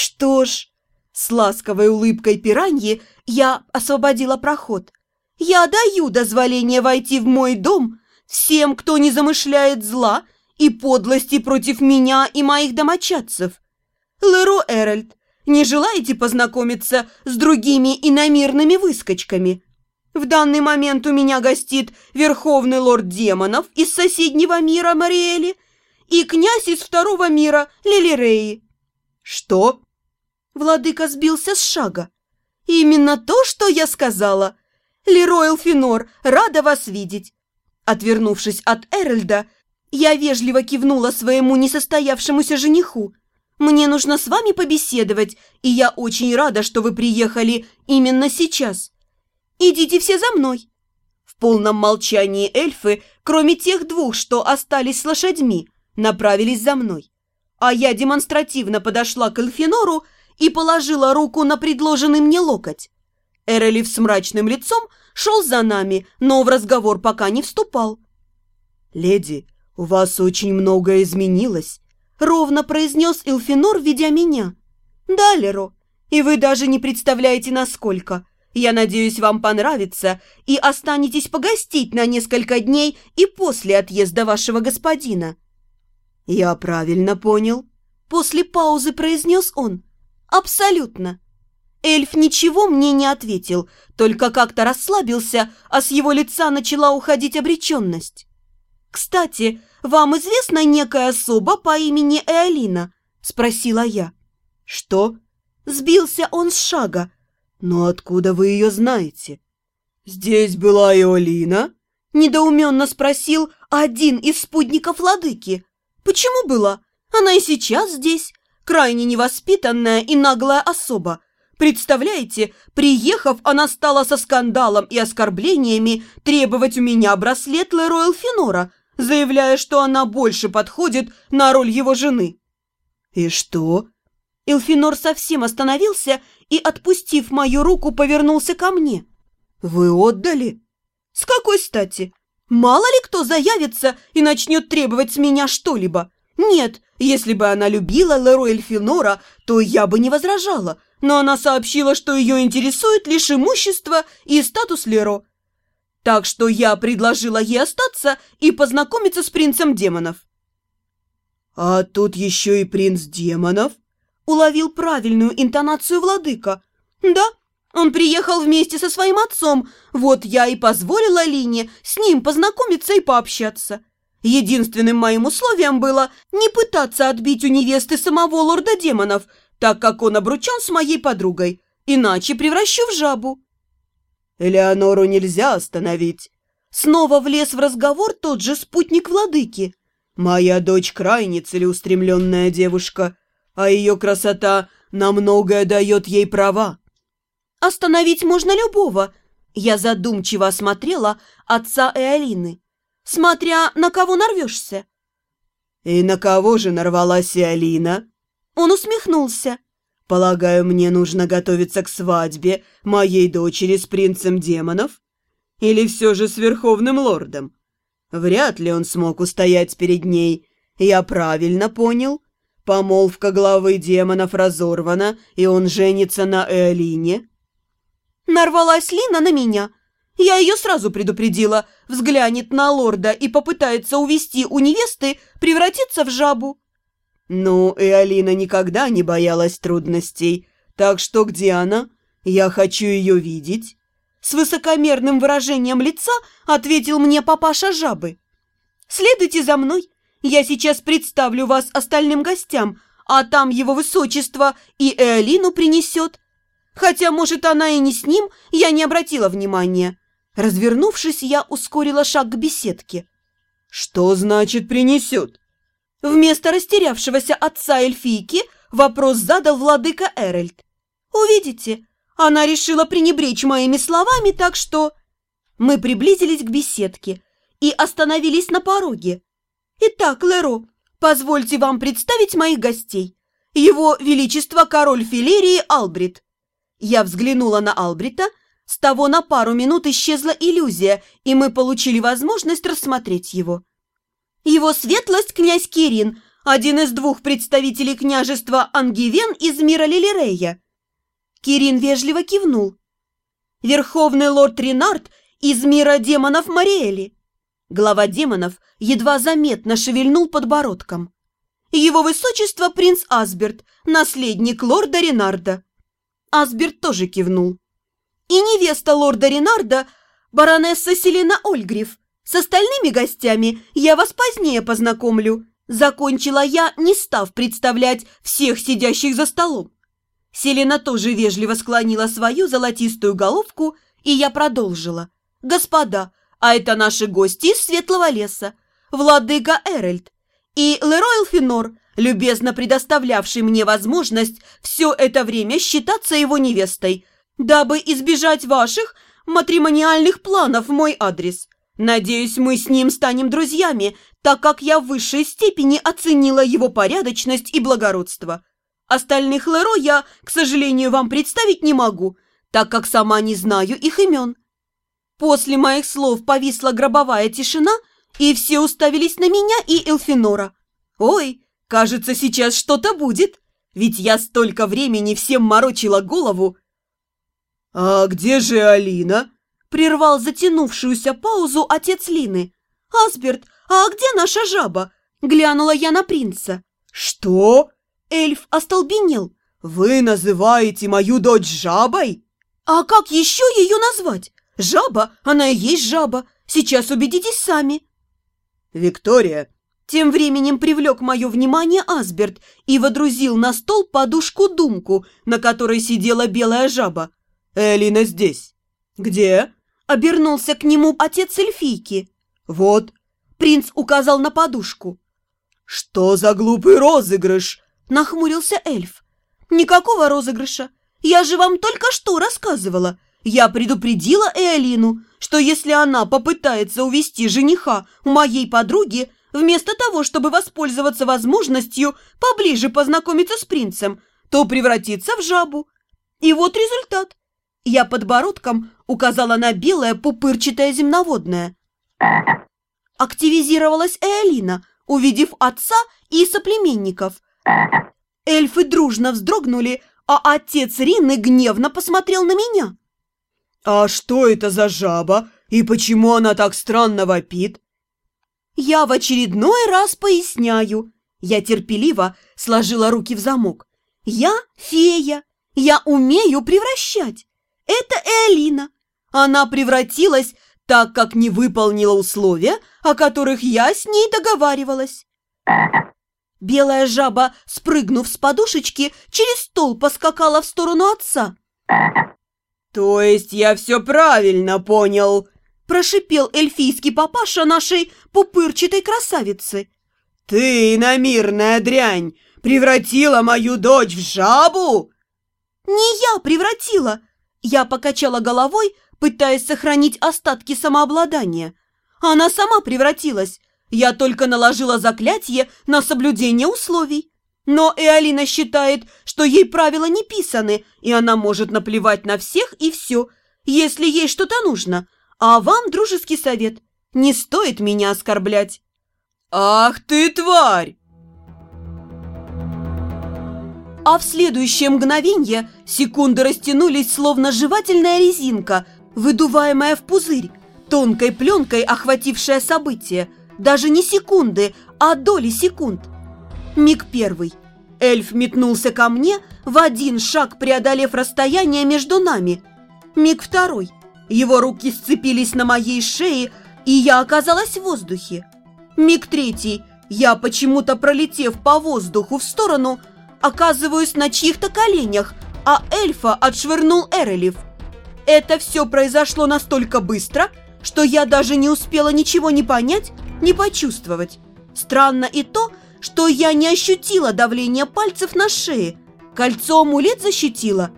что ж...» С ласковой улыбкой пираньи я освободила проход. «Я даю дозволение войти в мой дом всем, кто не замышляет зла и подлости против меня и моих домочадцев. Леро Эральд, не желаете познакомиться с другими иномирными выскочками? В данный момент у меня гостит верховный лорд демонов из соседнего мира Мариэли и князь из второго мира Лилиреи. Что? Владыка сбился с шага. Именно то, что я сказала. Лерой Элфинор, рада вас видеть. Отвернувшись от Эральда, я вежливо кивнула своему несостоявшемуся жениху. Мне нужно с вами побеседовать, и я очень рада, что вы приехали именно сейчас. Идите все за мной. В полном молчании эльфы, кроме тех двух, что остались с лошадьми, направились за мной. А я демонстративно подошла к Эльфинору и положила руку на предложенный мне локоть. Эрелив с мрачным лицом шел за нами, но в разговор пока не вступал. «Леди, у вас очень многое изменилось ровно произнес Илфинор, ведя меня. «Да, Леро, и вы даже не представляете, насколько. Я надеюсь, вам понравится, и останетесь погостить на несколько дней и после отъезда вашего господина». «Я правильно понял?» После паузы произнес он. «Абсолютно». Эльф ничего мне не ответил, только как-то расслабился, а с его лица начала уходить обреченность. «Кстати, вам известна некая особа по имени Эолина?» – спросила я. «Что?» Сбился он с шага. «Но откуда вы ее знаете?» «Здесь была Эолина?» – недоуменно спросил один из спутников владыки. «Почему была? Она и сейчас здесь. Крайне невоспитанная и наглая особа. Представляете, приехав, она стала со скандалом и оскорблениями требовать у меня браслет Леройл Финора – заявляя, что она больше подходит на роль его жены. «И что?» Элфинор совсем остановился и, отпустив мою руку, повернулся ко мне. «Вы отдали?» «С какой стати? Мало ли кто заявится и начнет требовать с меня что-либо. Нет, если бы она любила Леру Эльфинора, то я бы не возражала, но она сообщила, что ее интересует лишь имущество и статус Леро, так что я предложила ей остаться и познакомиться с принцем демонов. «А тут еще и принц демонов?» Уловил правильную интонацию владыка. «Да, он приехал вместе со своим отцом, вот я и позволила Лине с ним познакомиться и пообщаться. Единственным моим условием было не пытаться отбить у невесты самого лорда демонов, так как он обручен с моей подругой, иначе превращу в жабу». Элеонору нельзя остановить. Снова влез в разговор тот же спутник владыки. Моя дочь крайне целеустремленная девушка, а ее красота на многое дает ей права. Остановить можно любого. Я задумчиво осмотрела отца и смотря на кого нарвешься. И на кого же нарвалась и Алина? Он усмехнулся. Полагаю, мне нужно готовиться к свадьбе моей дочери с принцем демонов? Или все же с верховным лордом? Вряд ли он смог устоять перед ней. Я правильно понял? Помолвка главы демонов разорвана, и он женится на Эолине? Нарвалась Лина на меня. Я ее сразу предупредила. Взглянет на лорда и попытается увести у невесты превратиться в жабу. «Ну, и Алина никогда не боялась трудностей. Так что где она? Я хочу ее видеть». С высокомерным выражением лица ответил мне папаша жабы. «Следуйте за мной. Я сейчас представлю вас остальным гостям, а там его высочество и Эолину принесет. Хотя, может, она и не с ним, я не обратила внимания». Развернувшись, я ускорила шаг к беседке. «Что значит принесет?» Вместо растерявшегося отца эльфийки вопрос задал владыка Эральд. «Увидите, она решила пренебречь моими словами, так что...» Мы приблизились к беседке и остановились на пороге. «Итак, Леро, позвольте вам представить моих гостей. Его Величество король Филерии Албрит». Я взглянула на Албрита, с того на пару минут исчезла иллюзия, и мы получили возможность рассмотреть его. Его светлость князь Кирин, один из двух представителей княжества Ангивен из мира Лилирея. Кирин вежливо кивнул. Верховный лорд Ренард из мира демонов Мариэли. Глава демонов едва заметно шевельнул подбородком. Его высочество принц Асберт, наследник лорда Ренарда. Асберт тоже кивнул. И невеста лорда Ренарда, баронесса Селена Ольгриф. С остальными гостями я вас позднее познакомлю. Закончила я, не став представлять всех сидящих за столом. Селена тоже вежливо склонила свою золотистую головку, и я продолжила. «Господа, а это наши гости из Светлого леса, владыка Эрельд и Лерой Элфинор, любезно предоставлявший мне возможность все это время считаться его невестой, дабы избежать ваших матримониальных планов в мой адрес. Надеюсь, мы с ним станем друзьями, так как я в высшей степени оценила его порядочность и благородство. Остальных Леро я, к сожалению, вам представить не могу, так как сама не знаю их имен. После моих слов повисла гробовая тишина, и все уставились на меня и Элфинора. Ой, кажется, сейчас что-то будет, ведь я столько времени всем морочила голову. «А где же Алина?» – прервал затянувшуюся паузу отец Лины. «Асберт, а где наша жаба?» – глянула я на принца. «Что?» – эльф остолбенел. «Вы называете мою дочь жабой?» «А как еще ее назвать? Жаба, она и есть жаба. Сейчас убедитесь сами». «Виктория!» Тем временем привлек мое внимание Асберт и водрузил на стол подушку-думку, на которой сидела белая жаба. «Элина здесь». «Где?» – обернулся к нему отец эльфийки. «Вот». Принц указал на подушку. «Что за глупый розыгрыш?» – нахмурился эльф. «Никакого розыгрыша. Я же вам только что рассказывала. Я предупредила Эолину, что если она попытается увести жениха у моей подруги, вместо того, чтобы воспользоваться возможностью поближе познакомиться с принцем, то превратится в жабу. И вот результат. Я подбородком указала на белое пупырчатое земноводное. Активизировалась Эолина, увидев отца и соплеменников. Эльфы дружно вздрогнули, а отец Рины гневно посмотрел на меня. «А что это за жаба? И почему она так странно вопит?» «Я в очередной раз поясняю». Я терпеливо сложила руки в замок. «Я фея. Я умею превращать. Это Элина. Она превратилась, так как не выполнила условия, о которых я с ней договаривалась». Белая жаба, спрыгнув с подушечки, через стол поскакала в сторону отца. «То есть я все правильно понял?» Прошипел эльфийский папаша нашей пупырчатой красавицы. «Ты, иномирная дрянь, превратила мою дочь в жабу?» «Не я превратила!» Я покачала головой, пытаясь сохранить остатки самообладания. Она сама превратилась. Я только наложила заклятие на соблюдение условий. Но Эолина считает, что ей правила не писаны, и она может наплевать на всех и все, если ей что-то нужно. А вам дружеский совет. Не стоит меня оскорблять. «Ах ты, тварь!» А в следующее мгновенье секунды растянулись, словно жевательная резинка, выдуваемая в пузырь, тонкой пленкой охватившая событие. Даже не секунды, а доли секунд. Миг первый. Эльф метнулся ко мне, в один шаг преодолев расстояние между нами. Миг второй. Его руки сцепились на моей шее, и я оказалась в воздухе. Миг третий. Я, почему-то пролетев по воздуху в сторону, оказываюсь на чьих-то коленях, а эльфа отшвырнул Эрелев. Это все произошло настолько быстро, что я даже не успела ничего не понять, не почувствовать. Странно и то, что я не ощутила давления пальцев на шее. Кольцо амулет защитило.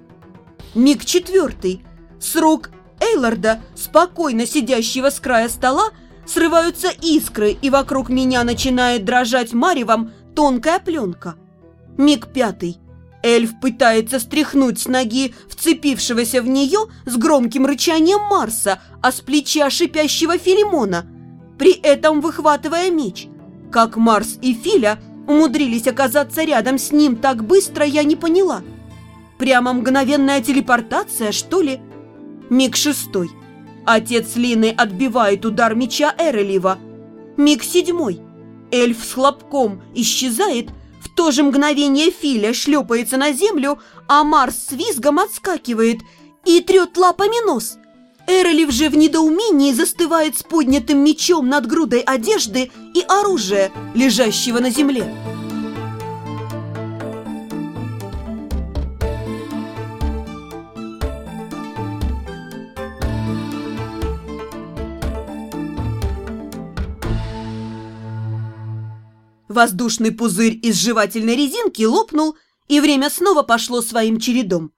Миг четвертый. С рук Эйларда, спокойно сидящего с края стола, срываются искры, и вокруг меня начинает дрожать маревом тонкая пленка. Миг пятый. Эльф пытается стряхнуть с ноги вцепившегося в нее с громким рычанием Марса, а с плеча шипящего Филимона, при этом выхватывая меч – как Марс и Филя умудрились оказаться рядом с ним так быстро, я не поняла. Прямо мгновенная телепортация, что ли? Миг шестой. Отец Лины отбивает удар меча Эрелива. Миг седьмой. Эльф с хлопком исчезает, то же мгновение Филя шлепается на землю, а Марс с визгом отскакивает и трет лапами нос. Эрелив же в недоумении застывает с поднятым мечом над грудой одежды и оружия, лежащего на земле. Воздушный пузырь из жевательной резинки лопнул, и время снова пошло своим чередом.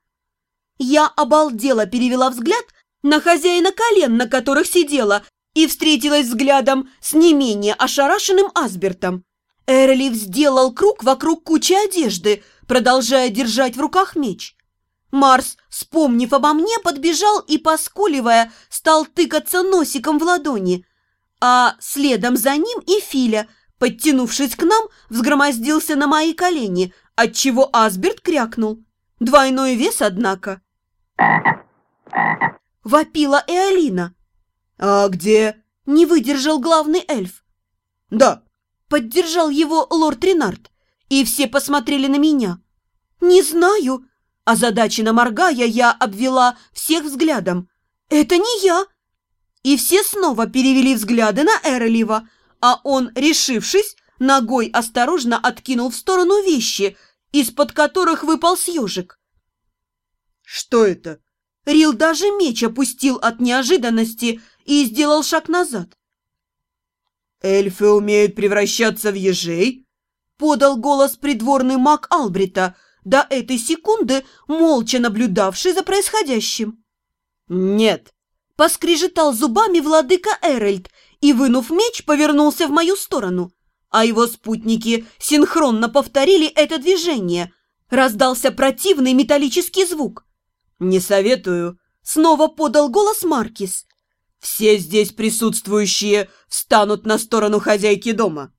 Я обалдела перевела взгляд на хозяина колен, на которых сидела, и встретилась взглядом с не менее ошарашенным Асбертом. Эрлиф сделал круг вокруг кучи одежды, продолжая держать в руках меч. Марс, вспомнив обо мне, подбежал и, поскуливая, стал тыкаться носиком в ладони, а следом за ним и Филя, подтянувшись к нам, взгромоздился на мои колени, отчего Асберт крякнул. Двойной вес, однако вопила и Алина. «А где?» – не выдержал главный эльф. «Да», – поддержал его лорд Ренард, и все посмотрели на меня. «Не знаю», – озадаченно моргая, я обвела всех взглядом. «Это не я!» И все снова перевели взгляды на Эролива, а он, решившись, ногой осторожно откинул в сторону вещи, из-под которых выпал съежик. «Что это?» Рил даже меч опустил от неожиданности и сделал шаг назад. «Эльфы умеют превращаться в ежей?» — подал голос придворный маг Албрита, до этой секунды молча наблюдавший за происходящим. «Нет», — поскрежетал зубами владыка Эральд и, вынув меч, повернулся в мою сторону, а его спутники синхронно повторили это движение. Раздался противный металлический звук. «Не советую», — снова подал голос Маркис. «Все здесь присутствующие встанут на сторону хозяйки дома».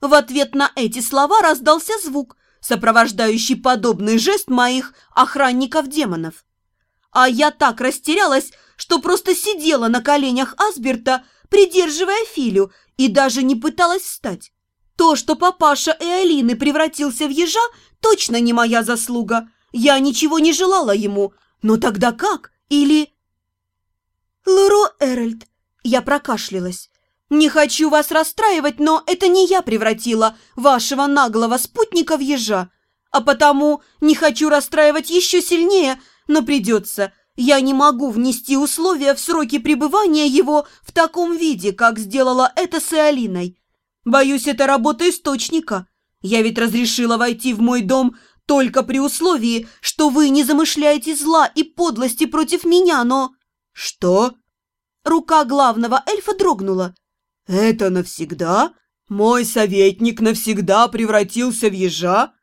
В ответ на эти слова раздался звук, сопровождающий подобный жест моих охранников-демонов. А я так растерялась, что просто сидела на коленях Асберта, придерживая Филю, и даже не пыталась встать. То, что папаша и Алины превратился в ежа, точно не моя заслуга. Я ничего не желала ему, но тогда как? Или... Лоро Эральд, я прокашлялась. Не хочу вас расстраивать, но это не я превратила вашего наглого спутника в ежа. А потому не хочу расстраивать еще сильнее, но придется. Я не могу внести условия в сроки пребывания его в таком виде, как сделала это с Иолиной. Боюсь, это работа источника. Я ведь разрешила войти в мой дом только при условии, что вы не замышляете зла и подлости против меня, но...» «Что?» Рука главного эльфа дрогнула. «Это навсегда? Мой советник навсегда превратился в ежа?»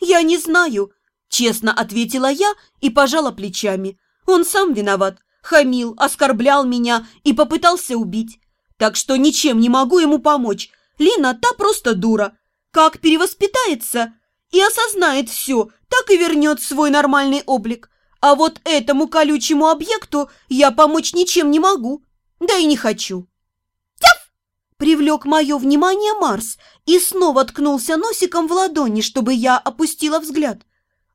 «Я не знаю», — честно ответила я и пожала плечами. «Он сам виноват, хамил, оскорблял меня и попытался убить. Так что ничем не могу ему помочь. Лина та просто дура. Как перевоспитается, и осознает все, так и вернет свой нормальный облик. А вот этому колючему объекту я помочь ничем не могу, да и не хочу. «Тяф!» – привлек мое внимание Марс и снова ткнулся носиком в ладони, чтобы я опустила взгляд.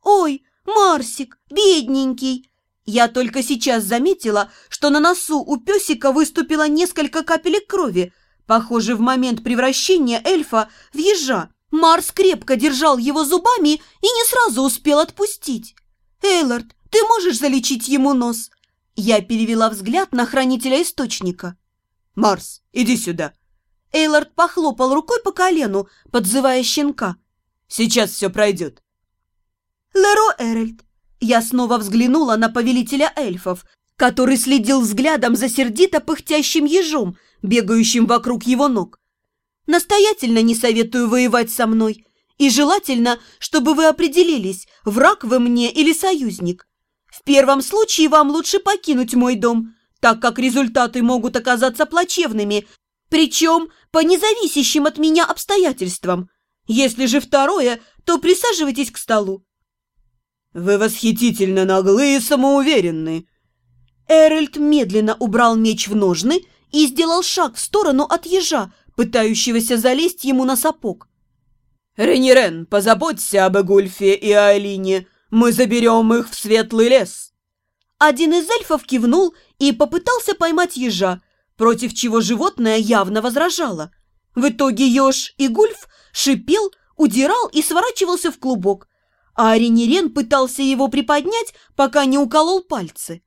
«Ой, Марсик, бедненький!» Я только сейчас заметила, что на носу у песика выступило несколько капелек крови, похоже, в момент превращения эльфа в ежа. Марс крепко держал его зубами и не сразу успел отпустить. «Эйлард, ты можешь залечить ему нос?» Я перевела взгляд на хранителя источника. «Марс, иди сюда!» Эйлард похлопал рукой по колену, подзывая щенка. «Сейчас все пройдет». «Леро Эральд!» Я снова взглянула на повелителя эльфов, который следил взглядом за сердито пыхтящим ежом, бегающим вокруг его ног. Настоятельно не советую воевать со мной. И желательно, чтобы вы определились, враг вы мне или союзник. В первом случае вам лучше покинуть мой дом, так как результаты могут оказаться плачевными, причем по независящим от меня обстоятельствам. Если же второе, то присаживайтесь к столу». «Вы восхитительно наглы и самоуверенны». Эральд медленно убрал меч в ножны и сделал шаг в сторону от ежа, пытающегося залезть ему на сапог. «Ренирен, позаботься об Эгульфе и Айлине. Мы заберем их в светлый лес». Один из эльфов кивнул и попытался поймать ежа, против чего животное явно возражало. В итоге еж и гульф шипел, удирал и сворачивался в клубок, а Ренирен пытался его приподнять, пока не уколол пальцы.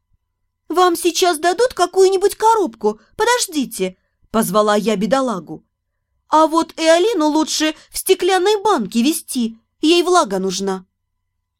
«Вам сейчас дадут какую-нибудь коробку, подождите», — позвала я бедолагу. «А вот Эолину лучше в стеклянной банке вести, ей влага нужна».